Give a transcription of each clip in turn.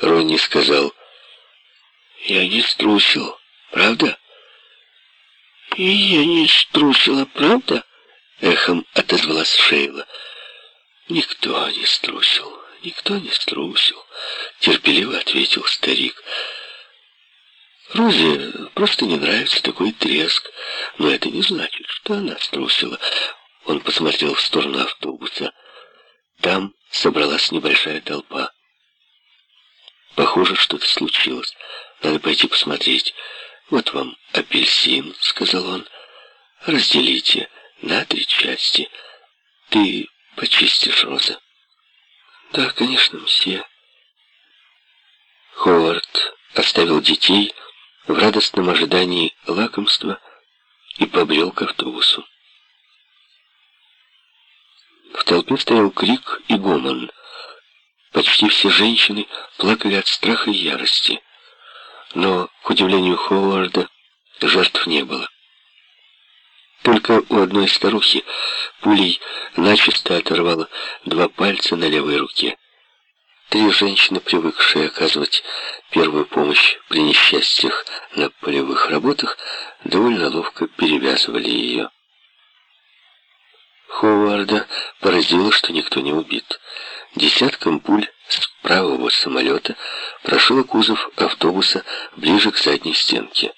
Ронни сказал, «Я не струсил, правда?» «И я не струсила, правда?» Эхом отозвалась Шейла. «Никто не струсил, никто не струсил», — терпеливо ответил старик. Розе просто не нравится такой треск, но это не значит, что она струсила. Он посмотрел в сторону автобуса. Там собралась небольшая толпа. Похоже, что-то случилось. Надо пойти посмотреть. Вот вам апельсин, сказал он. Разделите на три части. Ты почистишь, Роза? Да, конечно, мсье. Ховард оставил детей в радостном ожидании лакомства и побрел к автобусу. В толпе стоял крик и гомон. Почти все женщины плакали от страха и ярости. Но, к удивлению Ховарда, жертв не было. Только у одной старухи пулей начисто оторвало два пальца на левой руке. Три женщины, привыкшие оказывать первую помощь при несчастьях на полевых работах, довольно ловко перевязывали ее. Ховарда поразило, что никто не убит. Десятком пуль с правого самолета прошел кузов автобуса ближе к задней стенке.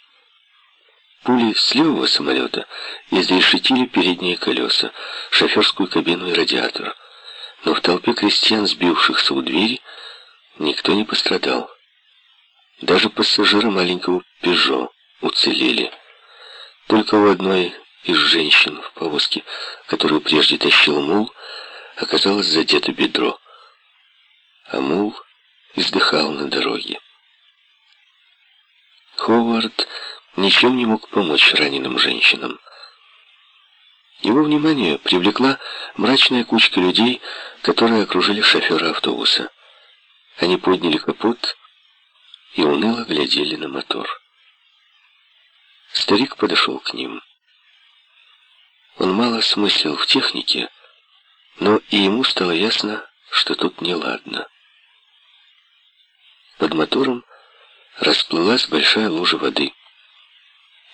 Пули с левого самолета изрешетили передние колеса, шоферскую кабину и радиатор. Но в толпе крестьян, сбившихся у двери, никто не пострадал. Даже пассажиры маленького «Пежо» уцелели. Только у одной из женщин в повозке, которую прежде тащил мул, оказалось задето бедро. А мул издыхал на дороге. Ховард ничем не мог помочь раненым женщинам. Его внимание привлекла мрачная кучка людей, которые окружили шофера автобуса. Они подняли капот и уныло глядели на мотор. Старик подошел к ним. Он мало смыслил в технике, но и ему стало ясно, что тут неладно. Под мотором расплылась большая лужа воды.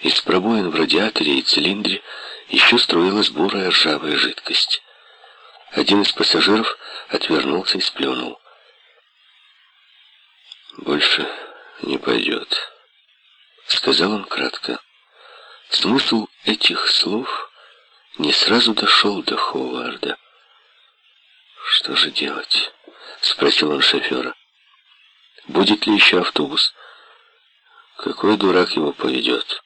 Из пробоин в радиаторе и цилиндре еще струилась бурая ржавая жидкость. Один из пассажиров отвернулся и сплюнул. «Больше не пойдет», — сказал он кратко. Смысл этих слов не сразу дошел до Ховарда. «Что же делать?» — спросил он шофера. «Будет ли еще автобус?» «Какой дурак его поведет?»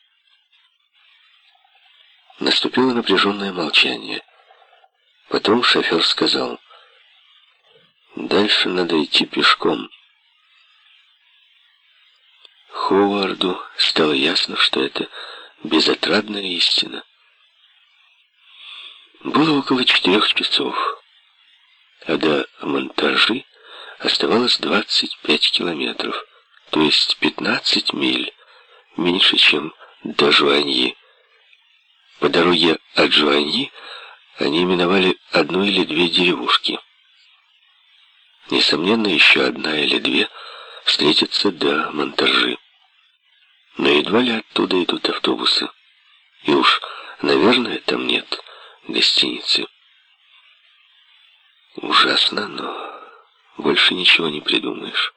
Наступило напряженное молчание. Потом шофер сказал, «Дальше надо идти пешком». Ховарду стало ясно, что это безотрадная истина. Было около четырех часов, а до монтажи оставалось 25 километров, то есть 15 миль, меньше, чем до Жуаньи. По дороге от Жуаньи они миновали одну или две деревушки. Несомненно, еще одна или две встретятся до монтажи. Но едва ли оттуда идут автобусы. И уж, наверное, там нет гостиницы. Ужасно, но больше ничего не придумаешь.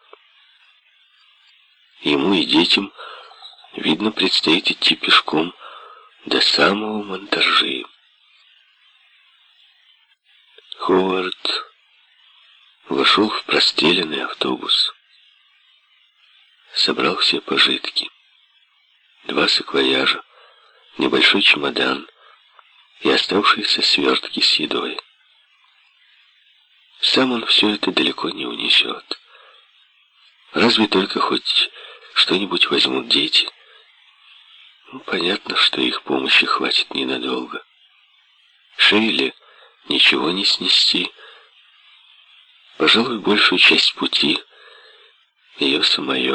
Ему и детям, видно, предстоит идти пешком до самого монтажи. Ховард вошел в простреленный автобус. Собрал все пожитки. Два саквояжа, небольшой чемодан — и оставшиеся свертки с едой. Сам он все это далеко не унесет. Разве только хоть что-нибудь возьмут дети. Ну, понятно, что их помощи хватит ненадолго. Шейле ничего не снести. Пожалуй, большую часть пути ее самое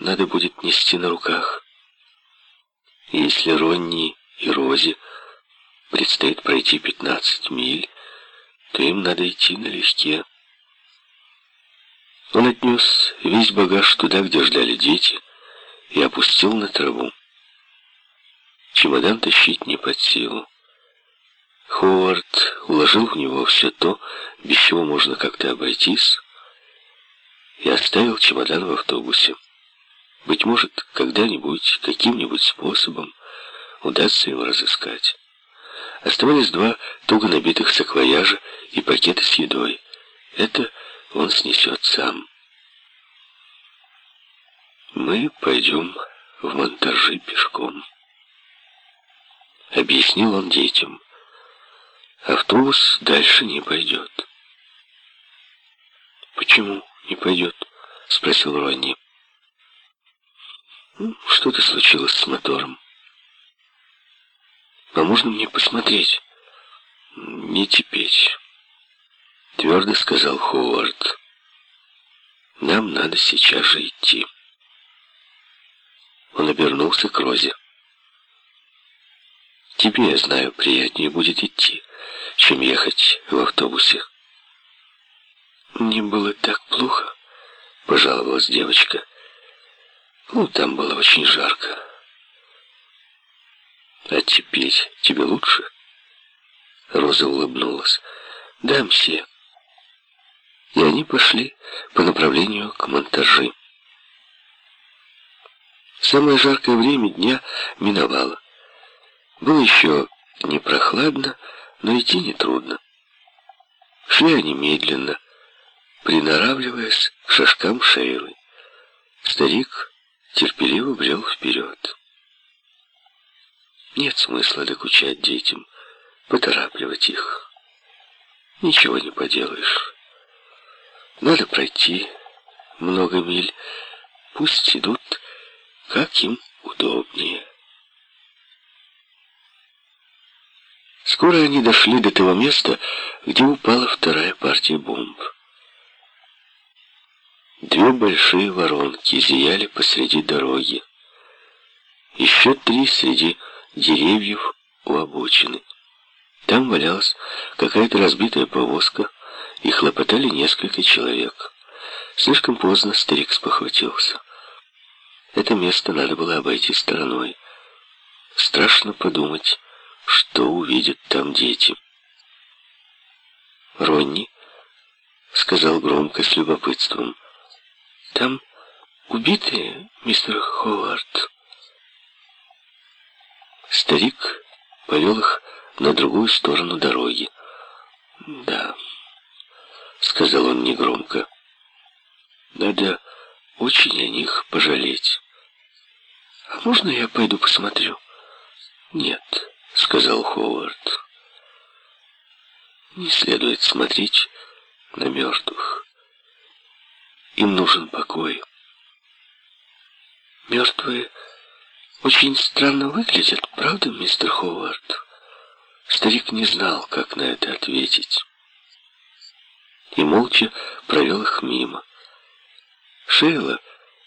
надо будет нести на руках. Если Ронни и Рози предстоит пройти 15 миль, то им надо идти налегке. Он отнес весь багаж туда, где ждали дети, и опустил на траву. Чемодан тащить не под силу. Ховард уложил в него все то, без чего можно как-то обойтись, и оставил чемодан в автобусе. Быть может, когда-нибудь, каким-нибудь способом удастся его разыскать. Оставались два туго набитых саквояжа и пакеты с едой. Это он снесет сам. Мы пойдем в монтажи пешком. Объяснил он детям. Автобус дальше не пойдет. Почему не пойдет? Спросил Ронни. «Ну, что-то случилось с мотором. А можно мне посмотреть? Не теперь. Твердо сказал Ховард. Нам надо сейчас же идти. Он обернулся к Розе. Тебе, я знаю, приятнее будет идти, чем ехать в автобусе. Мне было так плохо, пожаловалась девочка. Ну, там было очень жарко. А теперь тебе лучше? Роза улыбнулась. Да, мсье. И они пошли по направлению к монтажи. Самое жаркое время дня миновало. Было еще не прохладно, но идти нетрудно. Шли они медленно, приноравливаясь к шажкам Шейлы. Старик терпеливо брел вперед. Нет смысла докучать детям, поторапливать их. Ничего не поделаешь. Надо пройти много миль, пусть идут, как им удобнее. Скоро они дошли до того места, где упала вторая партия бомб. Две большие воронки зияли посреди дороги. Еще три среди деревьев у обочины. Там валялась какая-то разбитая повозка, и хлопотали несколько человек. Слишком поздно старик спохватился. Это место надо было обойти стороной. Страшно подумать, что увидят там дети. «Ронни», — сказал громко с любопытством, — «там убитые, мистер Ховард». Старик повел их на другую сторону дороги. «Да», — сказал он негромко, — «надо очень о них пожалеть». «А можно я пойду посмотрю?» «Нет», — сказал Ховард. «Не следует смотреть на мертвых. Им нужен покой. Мертвые очень странно выглядят, правда, мистер Ховард?» Старик не знал, как на это ответить. И молча провел их мимо. Шейла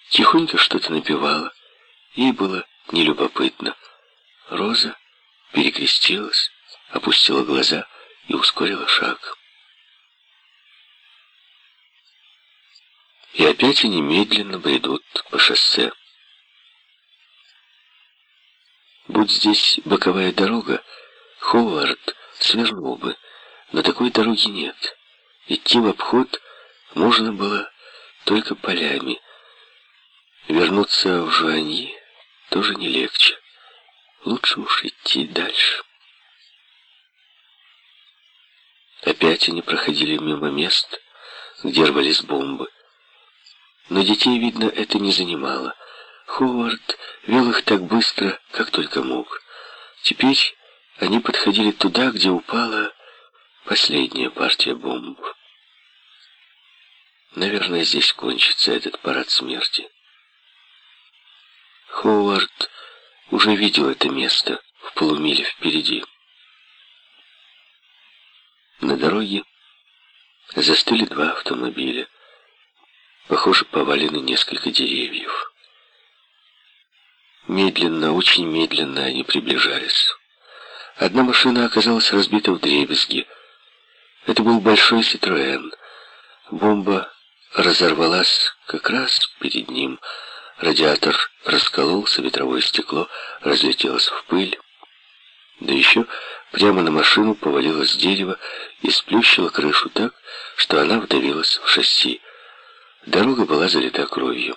тихонько что-то напевала. Ей было нелюбопытно. Роза перекрестилась, опустила глаза и ускорила шаг. И опять они медленно бредут по шоссе. Будь здесь боковая дорога, Ховард свернул бы, но такой дороги нет. Идти в обход можно было только полями. Вернуться в Жуаньи тоже не легче. Лучше уж идти дальше. Опять они проходили мимо мест, где рвались бомбы. Но детей, видно, это не занимало. Ховард вел их так быстро, как только мог. Теперь они подходили туда, где упала последняя партия бомб. Наверное, здесь кончится этот парад смерти. Ховард уже видел это место в полумиле впереди. На дороге застыли два автомобиля. Похоже, повалены несколько деревьев. Медленно, очень медленно они приближались. Одна машина оказалась разбита в дребезги. Это был большой Ситроэн. Бомба разорвалась как раз перед ним. Радиатор раскололся, ветровое стекло разлетелось в пыль. Да еще прямо на машину повалилось дерево и сплющило крышу так, что она вдавилась в шасси. Дорога была залита кровью.